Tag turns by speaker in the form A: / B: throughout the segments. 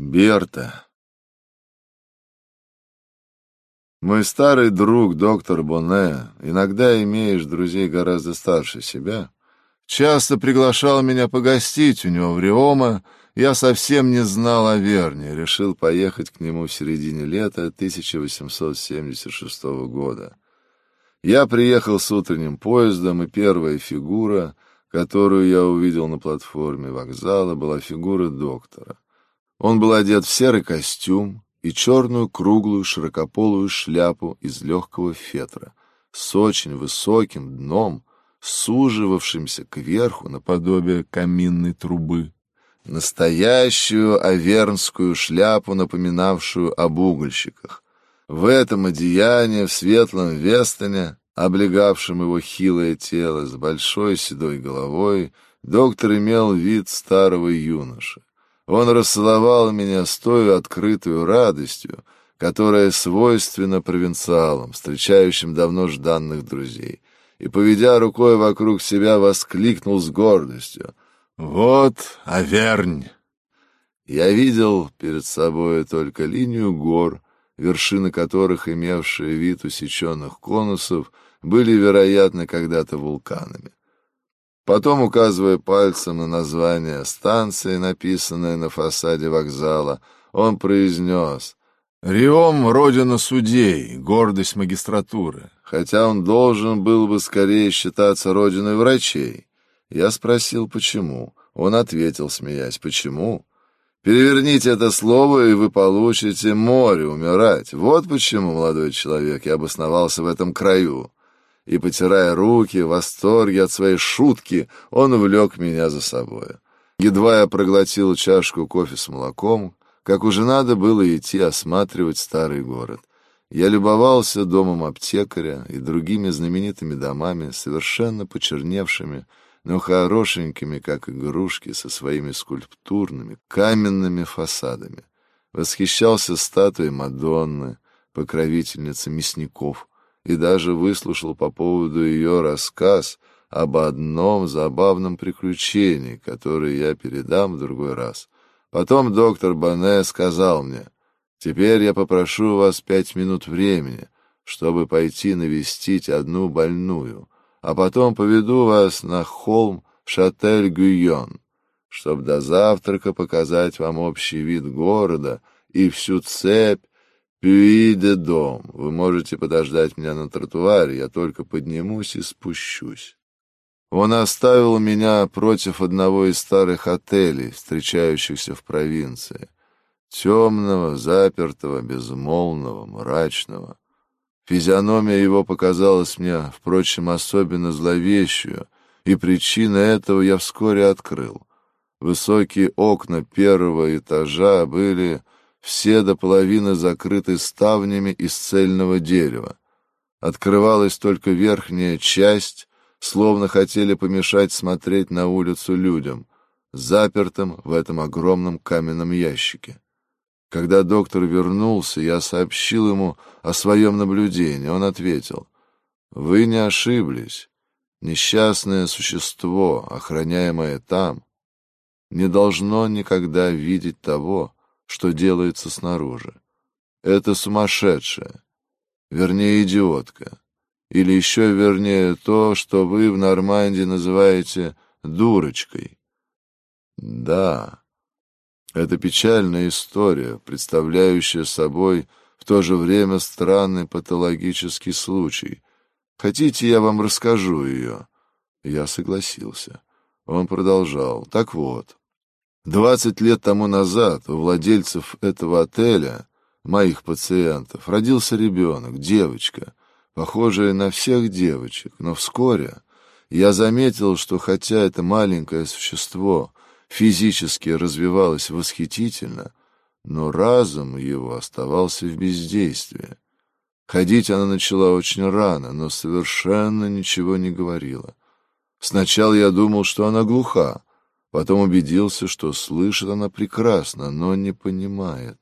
A: Берта. Мой старый друг, доктор Боне, иногда имеешь друзей гораздо старше себя, часто приглашал меня погостить у него в Риома. Я совсем не знал о Верне, решил поехать к нему в середине лета 1876 года. Я приехал с утренним поездом, и первая фигура, которую я увидел на платформе вокзала, была фигура доктора. Он был одет в серый костюм и черную круглую широкополую шляпу из легкого фетра с очень высоким дном, суживавшимся кверху наподобие каминной трубы. Настоящую авернскую шляпу, напоминавшую об угольщиках. В этом одеянии, в светлом вестоне, облегавшем его хилое тело с большой седой головой, доктор имел вид старого юноши. Он расцеловал меня с той открытую радостью, которая свойственна провинциалам, встречающим давно жданных друзей, и, поведя рукой вокруг себя, воскликнул с гордостью. «Вот Авернь!» Я видел перед собой только линию гор, вершины которых, имевшие вид усеченных конусов, были, вероятно, когда-то вулканами. Потом, указывая пальцем на название станции, написанное на фасаде вокзала, он произнес «Риом — родина судей, гордость магистратуры, хотя он должен был бы скорее считаться родиной врачей». Я спросил, почему. Он ответил, смеясь, «Почему?» Переверните это слово, и вы получите море умирать. Вот почему, молодой человек, я обосновался в этом краю и, потирая руки, в восторге от своей шутки, он увлек меня за собой. Едва я проглотил чашку кофе с молоком, как уже надо было идти осматривать старый город. Я любовался домом аптекаря и другими знаменитыми домами, совершенно почерневшими, но хорошенькими, как игрушки, со своими скульптурными, каменными фасадами. Восхищался статуей Мадонны, покровительницы мясников, и даже выслушал по поводу ее рассказ об одном забавном приключении, которое я передам в другой раз. Потом доктор Бане сказал мне, «Теперь я попрошу вас пять минут времени, чтобы пойти навестить одну больную, а потом поведу вас на холм Шатель-Гюйон, чтобы до завтрака показать вам общий вид города и всю цепь Пюи-де дом. Вы можете подождать меня на тротуаре, я только поднимусь и спущусь. Он оставил меня против одного из старых отелей, встречающихся в провинции. Темного, запертого, безмолвного, мрачного. Физиономия его показалась мне, впрочем, особенно зловещую, и причины этого я вскоре открыл. Высокие окна первого этажа были все до половины закрыты ставнями из цельного дерева. Открывалась только верхняя часть, словно хотели помешать смотреть на улицу людям, запертым в этом огромном каменном ящике. Когда доктор вернулся, я сообщил ему о своем наблюдении. Он ответил, «Вы не ошиблись. Несчастное существо, охраняемое там, не должно никогда видеть того, что делается снаружи. Это сумасшедшая, вернее, идиотка, или еще вернее то, что вы в Нормандии называете дурочкой. Да, это печальная история, представляющая собой в то же время странный патологический случай. Хотите, я вам расскажу ее? Я согласился. Он продолжал. Так вот, Двадцать лет тому назад у владельцев этого отеля, моих пациентов, родился ребенок, девочка, похожая на всех девочек, но вскоре я заметил, что хотя это маленькое существо физически развивалось восхитительно, но разум его оставался в бездействии. Ходить она начала очень рано, но совершенно ничего не говорила. Сначала я думал, что она глуха, Потом убедился, что слышит она прекрасно, но не понимает.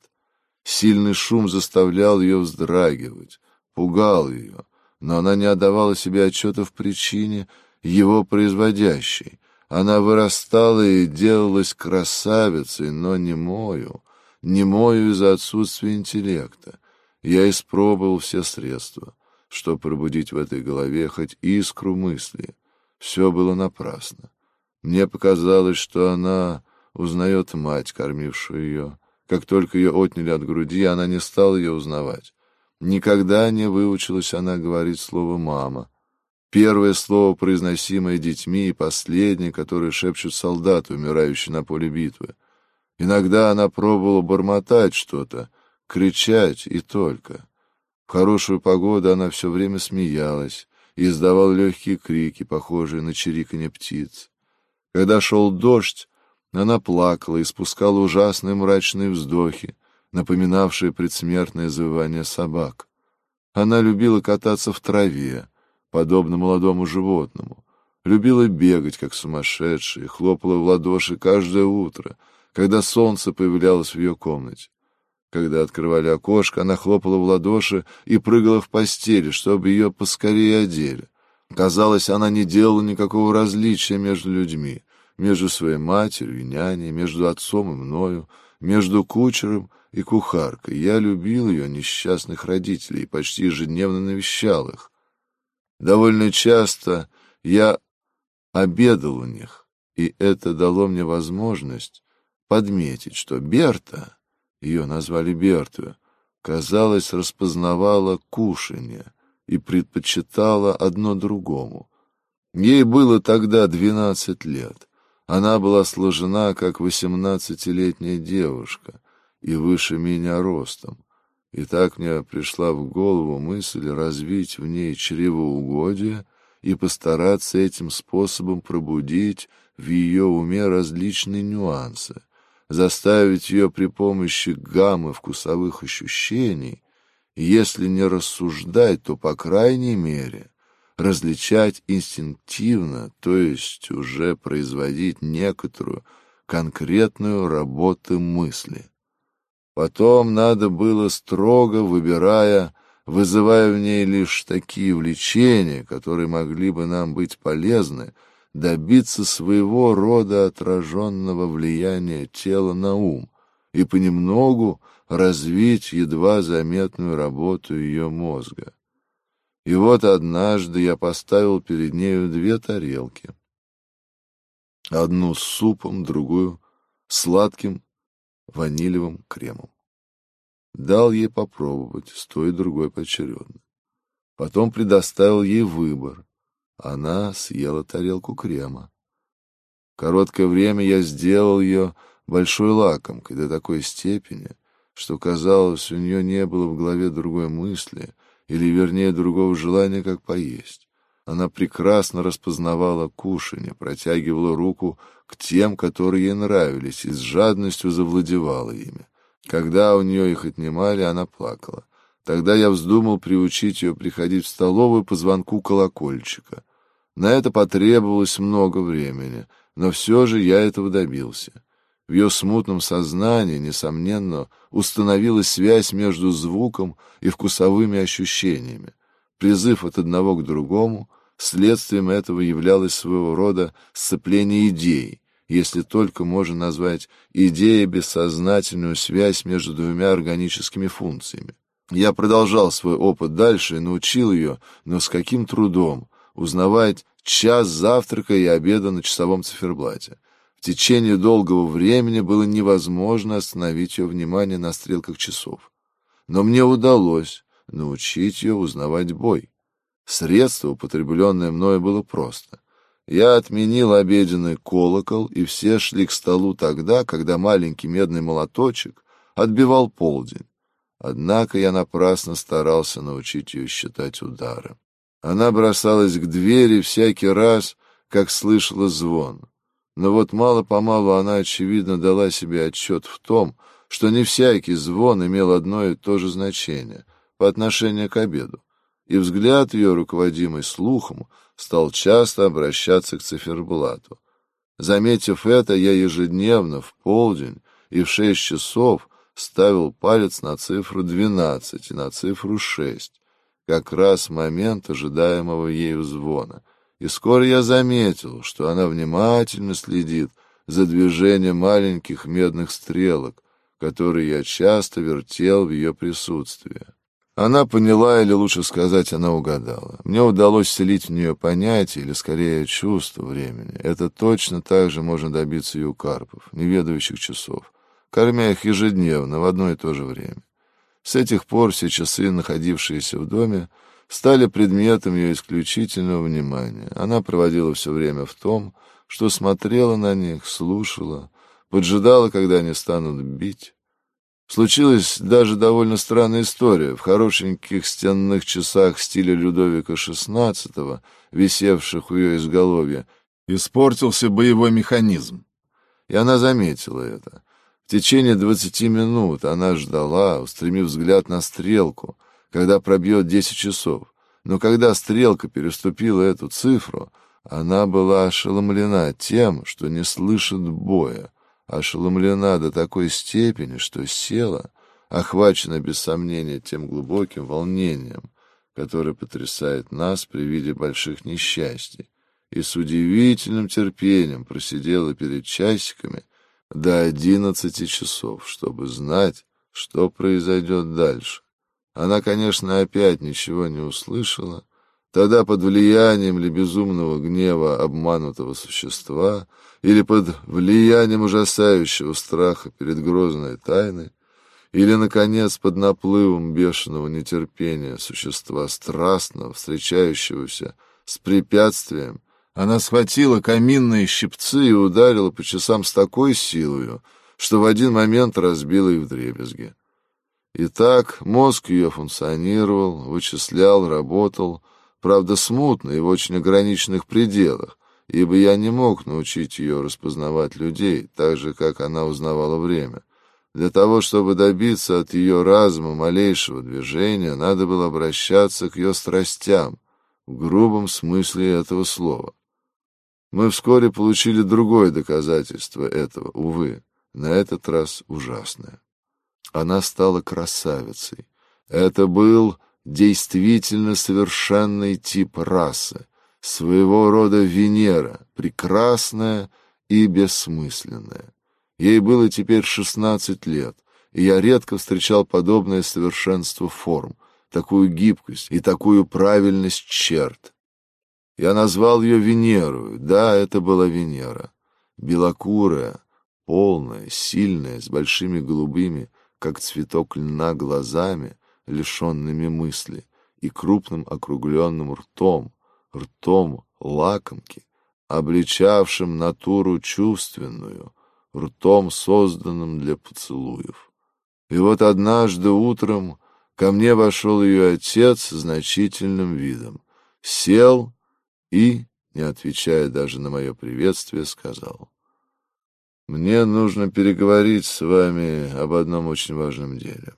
A: Сильный шум заставлял ее вздрагивать, пугал ее, но она не отдавала себе отчета в причине его производящей. Она вырастала и делалась красавицей, но не мою, не мою из-за отсутствия интеллекта. Я испробовал все средства, чтобы пробудить в этой голове хоть искру мысли. Все было напрасно. Мне показалось, что она узнает мать, кормившую ее. Как только ее отняли от груди, она не стала ее узнавать. Никогда не выучилась она говорить слово «мама». Первое слово, произносимое детьми, и последнее, которое шепчут солдаты, умирающие на поле битвы. Иногда она пробовала бормотать что-то, кричать и только. В хорошую погоду она все время смеялась и издавала легкие крики, похожие на чириканье птиц. Когда шел дождь, она плакала и спускала ужасные мрачные вздохи, напоминавшие предсмертное завывание собак. Она любила кататься в траве, подобно молодому животному, любила бегать, как сумасшедшая, хлопала в ладоши каждое утро, когда солнце появлялось в ее комнате. Когда открывали окошко, она хлопала в ладоши и прыгала в постели, чтобы ее поскорее одели. Казалось, она не делала никакого различия между людьми, между своей матерью и няней, между отцом и мною, между кучером и кухаркой. Я любил ее, несчастных родителей, и почти ежедневно навещал их. Довольно часто я обедал у них, и это дало мне возможность подметить, что Берта, ее назвали Берту, казалось, распознавала кушанье и предпочитала одно другому. Ей было тогда двенадцать лет. Она была сложена, как восемнадцатилетняя девушка, и выше меня ростом. И так мне пришла в голову мысль развить в ней чревоугодие и постараться этим способом пробудить в ее уме различные нюансы, заставить ее при помощи гаммы вкусовых ощущений, если не рассуждать, то, по крайней мере, различать инстинктивно, то есть уже производить некоторую конкретную работу мысли. Потом надо было строго выбирая, вызывая в ней лишь такие влечения, которые могли бы нам быть полезны, добиться своего рода отраженного влияния тела на ум и понемногу развить едва заметную работу ее мозга. И вот однажды я поставил перед нею две тарелки. Одну с супом, другую сладким ванилевым кремом. Дал ей попробовать, с той и другой поочередно. Потом предоставил ей выбор. Она съела тарелку крема. Короткое время я сделал ее большой лакомкой до такой степени, что, казалось, у нее не было в голове другой мысли, или, вернее, другого желания, как поесть. Она прекрасно распознавала кушанье, протягивала руку к тем, которые ей нравились, и с жадностью завладевала ими. Когда у нее их отнимали, она плакала. Тогда я вздумал приучить ее приходить в столовую по звонку колокольчика. На это потребовалось много времени, но все же я этого добился. В ее смутном сознании, несомненно, установилась связь между звуком и вкусовыми ощущениями. Призыв от одного к другому, следствием этого являлось своего рода сцепление идей, если только можно назвать идеей бессознательную связь между двумя органическими функциями. Я продолжал свой опыт дальше и научил ее, но с каким трудом, узнавать час завтрака и обеда на часовом циферблате. В течение долгого времени было невозможно остановить ее внимание на стрелках часов. Но мне удалось научить ее узнавать бой. Средство, употребленное мною, было просто. Я отменил обеденный колокол, и все шли к столу тогда, когда маленький медный молоточек отбивал полдень. Однако я напрасно старался научить ее считать удары. Она бросалась к двери всякий раз, как слышала звон. Но вот мало-помалу она, очевидно, дала себе отчет в том, что не всякий звон имел одно и то же значение по отношению к обеду, и взгляд ее, руководимый слухом, стал часто обращаться к циферблату. Заметив это, я ежедневно в полдень и в шесть часов ставил палец на цифру двенадцать и на цифру шесть, как раз момент ожидаемого ею звона — и скоро я заметил, что она внимательно следит за движением маленьких медных стрелок, который я часто вертел в ее присутствии. Она поняла, или лучше сказать, она угадала. Мне удалось селить в нее понятие, или скорее чувство времени. Это точно так же можно добиться и у карпов, неведающих часов, кормя их ежедневно в одно и то же время. С этих пор все часы, находившиеся в доме, стали предметом ее исключительного внимания. Она проводила все время в том, что смотрела на них, слушала, поджидала, когда они станут бить. Случилась даже довольно странная история. В хорошеньких стенных часах стиля Людовика XVI, висевших у ее изголовья, испортился боевой механизм. И она заметила это. В течение двадцати минут она ждала, устремив взгляд на стрелку, когда пробьет десять часов. Но когда стрелка переступила эту цифру, она была ошеломлена тем, что не слышит боя, ошеломлена до такой степени, что села, охвачена без сомнения тем глубоким волнением, которое потрясает нас при виде больших несчастий, и с удивительным терпением просидела перед часиками до одиннадцати часов, чтобы знать, что произойдет дальше. Она, конечно, опять ничего не услышала, Тогда под влиянием ли безумного гнева обманутого существа или под влиянием ужасающего страха перед грозной тайной, или, наконец, под наплывом бешеного нетерпения существа страстного, встречающегося с препятствием, она схватила каминные щипцы и ударила по часам с такой силой, что в один момент разбила их вдребезги. Итак, мозг ее функционировал, вычислял, работал, правда смутно и в очень ограниченных пределах, ибо я не мог научить ее распознавать людей, так же, как она узнавала время. Для того, чтобы добиться от ее разума малейшего движения, надо было обращаться к ее страстям, в грубом смысле этого слова. Мы вскоре получили другое доказательство этого, увы, на этот раз ужасное. Она стала красавицей. Это был действительно совершенный тип расы, своего рода Венера, прекрасная и бессмысленная. Ей было теперь шестнадцать лет, и я редко встречал подобное совершенство форм, такую гибкость и такую правильность черт. Я назвал ее Венерою, да, это была Венера, белокурая, полная, сильная, с большими голубыми, как цветок льна, глазами, лишенными мысли, и крупным округленным ртом, ртом лакомки, обличавшим натуру чувственную, ртом, созданным для поцелуев. И вот однажды утром ко мне вошел ее отец с значительным видом, сел и, не отвечая даже на мое приветствие, сказал, «Мне нужно переговорить с вами об одном очень важном деле».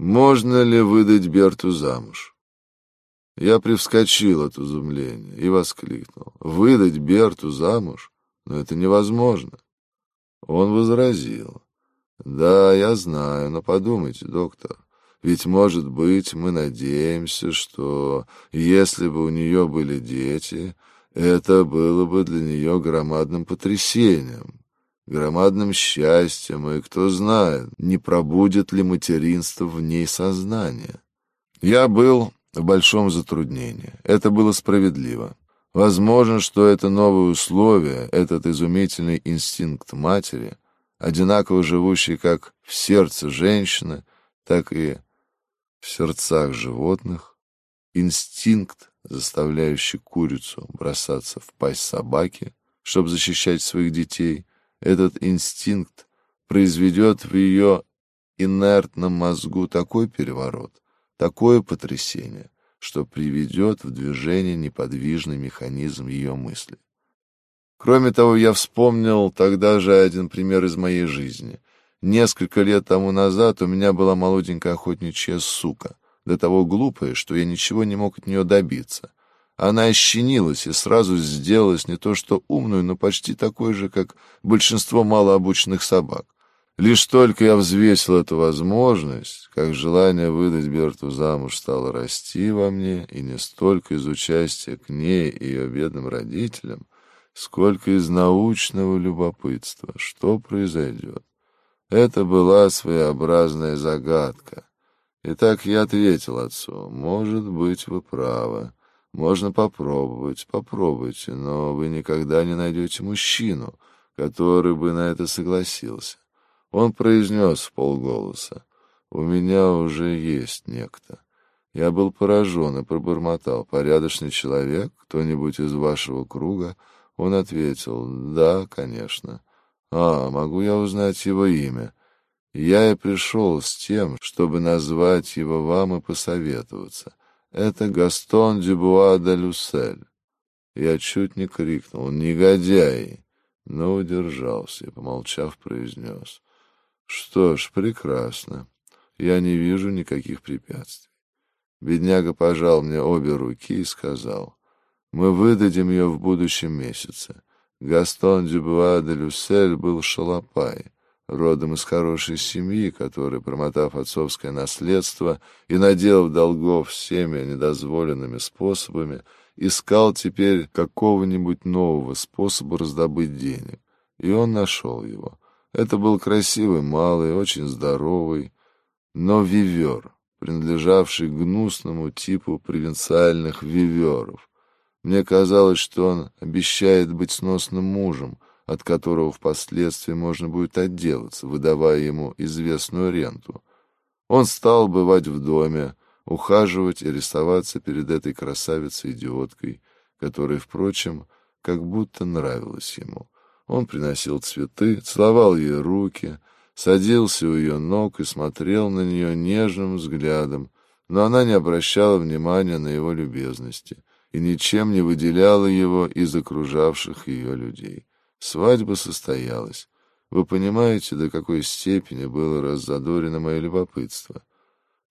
A: Можно ли выдать Берту замуж? Я привскочил от изумления и воскликнул. Выдать Берту замуж? Но это невозможно. Он возразил. Да, я знаю, но подумайте, доктор. Ведь, может быть, мы надеемся, что если бы у нее были дети, это было бы для нее громадным потрясением громадным счастьем, и кто знает, не пробудет ли материнство в ней сознание. Я был в большом затруднении. Это было справедливо. Возможно, что это новое условие, этот изумительный инстинкт матери, одинаково живущий как в сердце женщины, так и в сердцах животных, инстинкт, заставляющий курицу бросаться в пасть собаки, чтобы защищать своих детей, этот инстинкт произведет в ее инертном мозгу такой переворот, такое потрясение, что приведет в движение неподвижный механизм ее мысли. Кроме того, я вспомнил тогда же один пример из моей жизни. Несколько лет тому назад у меня была молоденькая охотничья сука, до того глупая, что я ничего не мог от нее добиться. Она ощенилась и сразу сделалась не то что умную, но почти такой же, как большинство малообученных собак. Лишь только я взвесил эту возможность, как желание выдать Берту замуж стало расти во мне, и не столько из участия к ней и ее бедным родителям, сколько из научного любопытства, что произойдет. Это была своеобразная загадка. Итак, я ответил отцу, может быть, вы правы. Можно попробовать, попробуйте, но вы никогда не найдете мужчину, который бы на это согласился. Он произнес в полголоса, «У меня уже есть некто». Я был поражен и пробормотал, «Порядочный человек? Кто-нибудь из вашего круга?» Он ответил, «Да, конечно». «А, могу я узнать его имя?» Я и пришел с тем, чтобы назвать его вам и посоветоваться. Это Гастон Дюбуа де Люсель. Я чуть не крикнул «Негодяй!», но удержался и, помолчав, произнес. Что ж, прекрасно. Я не вижу никаких препятствий. Бедняга пожал мне обе руки и сказал, «Мы выдадим ее в будущем месяце». Гастон Дюбуа де Люсель был шалопай родом из хорошей семьи, который, промотав отцовское наследство и наделав долгов всеми недозволенными способами, искал теперь какого-нибудь нового способа раздобыть денег. И он нашел его. Это был красивый, малый, очень здоровый, но вивер, принадлежавший гнусному типу провинциальных виверов. Мне казалось, что он обещает быть сносным мужем — от которого впоследствии можно будет отделаться, выдавая ему известную ренту. Он стал бывать в доме, ухаживать и рисоваться перед этой красавицей-идиоткой, которая, впрочем, как будто нравилась ему. Он приносил цветы, целовал ей руки, садился у ее ног и смотрел на нее нежным взглядом, но она не обращала внимания на его любезности и ничем не выделяла его из окружавших ее людей. Свадьба состоялась. Вы понимаете, до какой степени было раззадорено мое любопытство.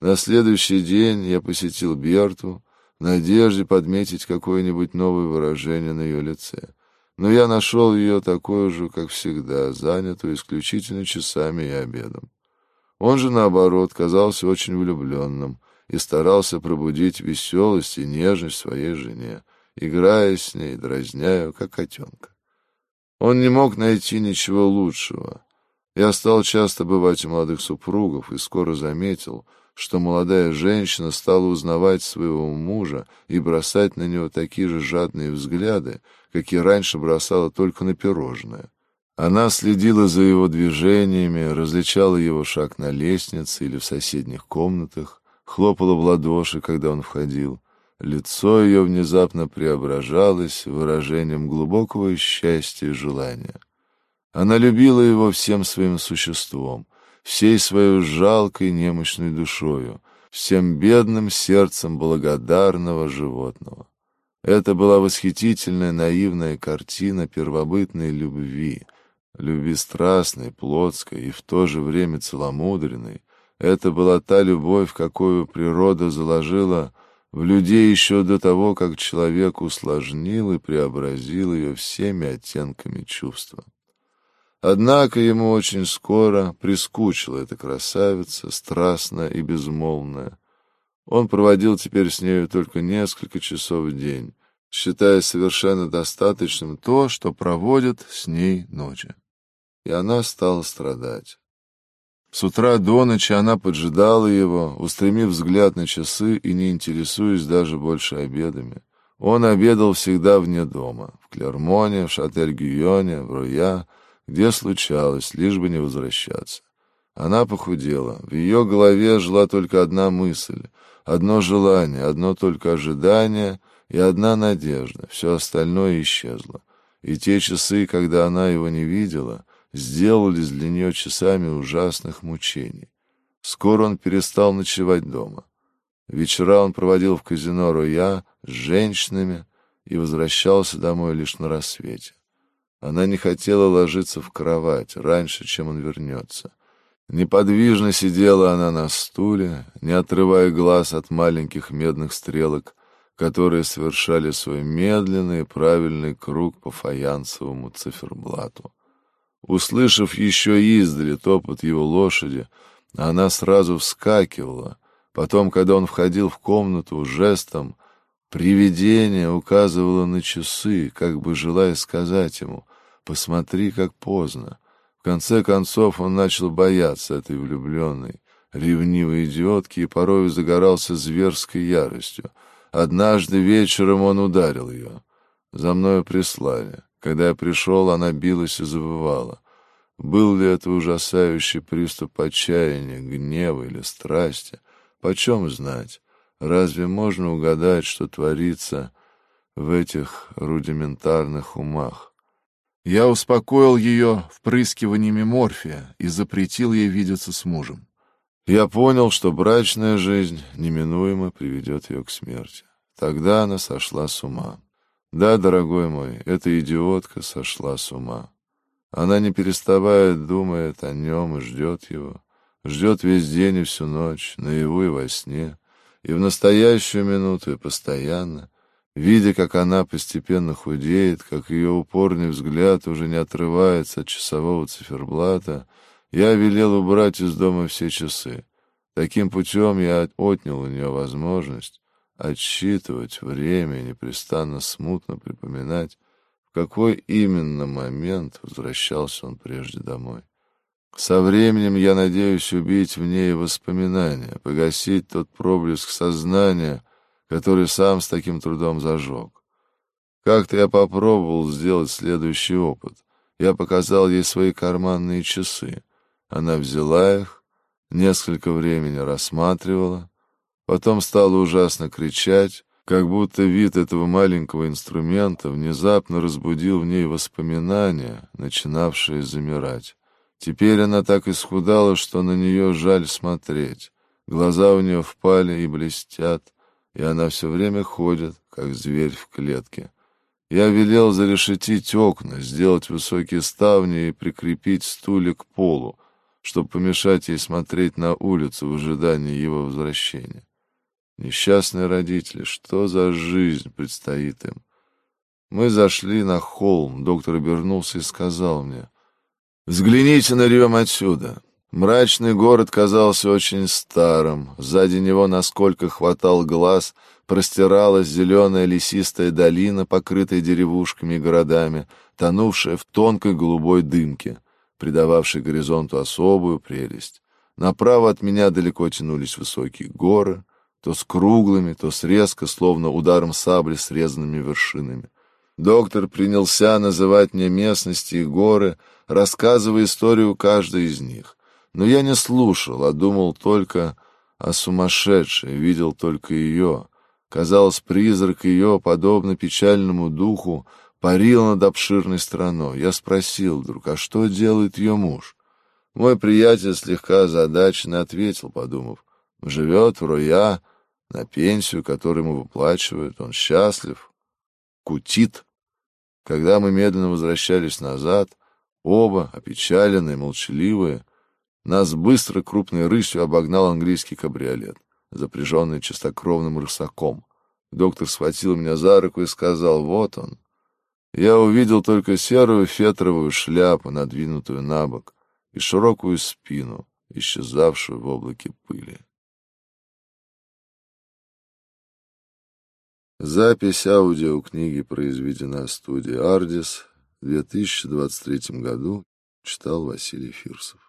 A: На следующий день я посетил Берту в надежде подметить какое-нибудь новое выражение на ее лице. Но я нашел ее такой же, как всегда, занятую исключительно часами и обедом. Он же, наоборот, казался очень влюбленным и старался пробудить веселость и нежность своей жене, играя с ней, дразняя, как котенка. Он не мог найти ничего лучшего. Я стал часто бывать у молодых супругов и скоро заметил, что молодая женщина стала узнавать своего мужа и бросать на него такие же жадные взгляды, какие раньше бросала только на пирожное. Она следила за его движениями, различала его шаг на лестнице или в соседних комнатах, хлопала в ладоши, когда он входил — Лицо ее внезапно преображалось выражением глубокого счастья и желания. Она любила его всем своим существом, всей своей жалкой немощной душою, всем бедным сердцем благодарного животного. Это была восхитительная наивная картина первобытной любви, любви страстной, плотской и в то же время целомудренной. Это была та любовь, какую природа заложила в людей еще до того, как человек усложнил и преобразил ее всеми оттенками чувства. Однако ему очень скоро прискучила эта красавица, страстная и безмолвная. Он проводил теперь с нею только несколько часов в день, считая совершенно достаточным то, что проводит с ней ночи. И она стала страдать. С утра до ночи она поджидала его, устремив взгляд на часы и не интересуясь даже больше обедами. Он обедал всегда вне дома, в Клермоне, в Шатель-Гюйоне, в Руя, где случалось, лишь бы не возвращаться. Она похудела. В ее голове жила только одна мысль, одно желание, одно только ожидание и одна надежда. Все остальное исчезло. И те часы, когда она его не видела, сделались для нее часами ужасных мучений. Скоро он перестал ночевать дома. Вечера он проводил в казино Роя с женщинами и возвращался домой лишь на рассвете. Она не хотела ложиться в кровать раньше, чем он вернется. Неподвижно сидела она на стуле, не отрывая глаз от маленьких медных стрелок, которые совершали свой медленный и правильный круг по фаянсовому циферблату. Услышав еще издали топот его лошади, она сразу вскакивала. Потом, когда он входил в комнату, жестом привидение указывало на часы, как бы желая сказать ему «Посмотри, как поздно». В конце концов он начал бояться этой влюбленной, ревнивой идиотки и порой загорался зверской яростью. Однажды вечером он ударил ее. За мною прислали. Когда я пришел, она билась и завывала. Был ли это ужасающий приступ отчаяния, гнева или страсти? Почем знать? Разве можно угадать, что творится в этих рудиментарных умах? Я успокоил ее впрыскиваниями морфия и запретил ей видеться с мужем. Я понял, что брачная жизнь неминуемо приведет ее к смерти. Тогда она сошла с ума. Да, дорогой мой, эта идиотка сошла с ума. Она не переставает думает о нем и ждет его. Ждет весь день и всю ночь, наяву и во сне, и в настоящую минуту, и постоянно, видя, как она постепенно худеет, как ее упорный взгляд уже не отрывается от часового циферблата, я велел убрать из дома все часы. Таким путем я отнял у нее возможность отсчитывать время и непрестанно смутно припоминать, в какой именно момент возвращался он прежде домой. Со временем я надеюсь убить в ней воспоминания, погасить тот проблеск сознания, который сам с таким трудом зажег. Как-то я попробовал сделать следующий опыт. Я показал ей свои карманные часы. Она взяла их, несколько времени рассматривала, потом стала ужасно кричать, как будто вид этого маленького инструмента внезапно разбудил в ней воспоминания, начинавшие замирать. Теперь она так исхудала, что на нее жаль смотреть. Глаза у нее впали и блестят, и она все время ходит, как зверь в клетке. Я велел зарешетить окна, сделать высокие ставни и прикрепить стулья к полу, чтобы помешать ей смотреть на улицу в ожидании его возвращения. Несчастные родители, что за жизнь предстоит им? Мы зашли на холм, доктор обернулся и сказал мне, «Взгляните на Рем отсюда». Мрачный город казался очень старым. Сзади него, насколько хватал глаз, простиралась зеленая лесистая долина, покрытая деревушками и городами, тонувшая в тонкой голубой дымке, придававшей горизонту особую прелесть. Направо от меня далеко тянулись высокие горы, то с круглыми, то с резко, словно ударом сабли, срезанными вершинами. Доктор принялся называть мне местности и горы, рассказывая историю каждой из них. Но я не слушал, а думал только о сумасшедшей, видел только ее. Казалось, призрак ее, подобно печальному духу, парил над обширной страной. Я спросил вдруг, а что делает ее муж? Мой приятель слегка озадаченно ответил, подумав, живет в Роя, на пенсию, которую ему выплачивают, он счастлив, кутит. Когда мы медленно возвращались назад, оба, опечаленные, молчаливые, нас быстро крупной рысью обогнал английский кабриолет, запряженный чистокровным рысаком. Доктор схватил меня за руку и сказал, вот он. Я увидел только серую фетровую шляпу, надвинутую на бок, и широкую спину, исчезавшую в облаке пыли. Запись аудиокниги произведена студией «Ардис» в 2023 году. Читал Василий Фирсов.